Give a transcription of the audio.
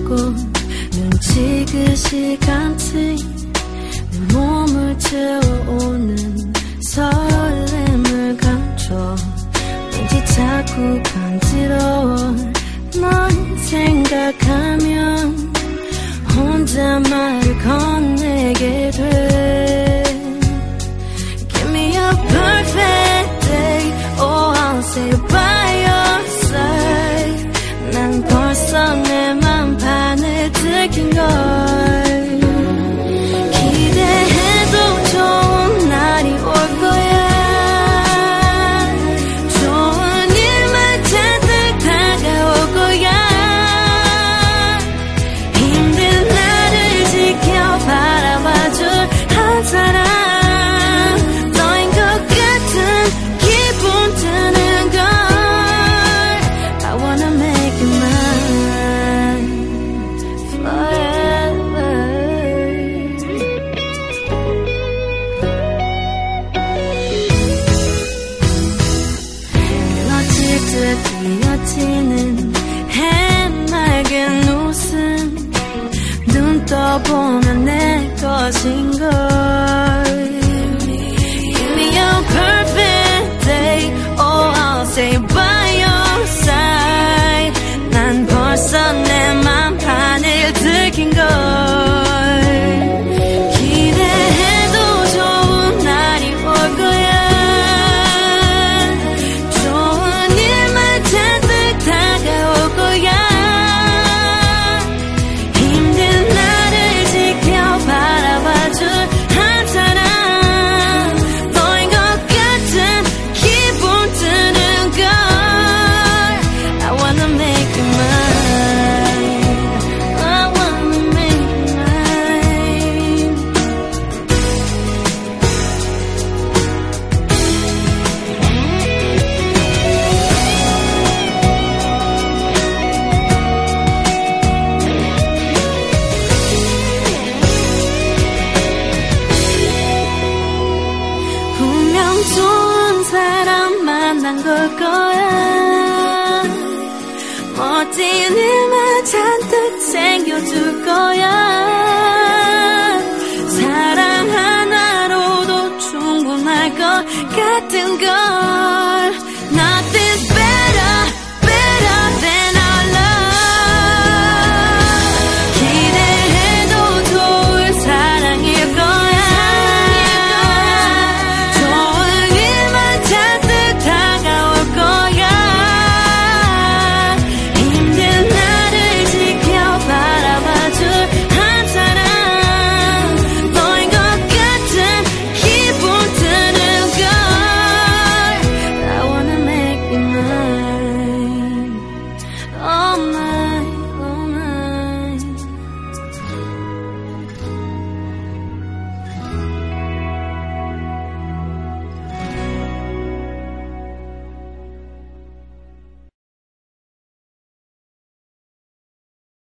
하고 눈치 그 시간치 내 몸을 채워오는 설렘을 감춰. 왠지 자꾸 간지러워. 넌 생각하면 혼자 말을 건네게 돼. 스며치는 해맑은 웃음 눈 떠보면 내 것인 걸. 좋은 사람 만난 걸 거야. 멋진 일만 잔뜩 챙겨줄 거야. 사랑 하나로도 충분할 것 같은 걸.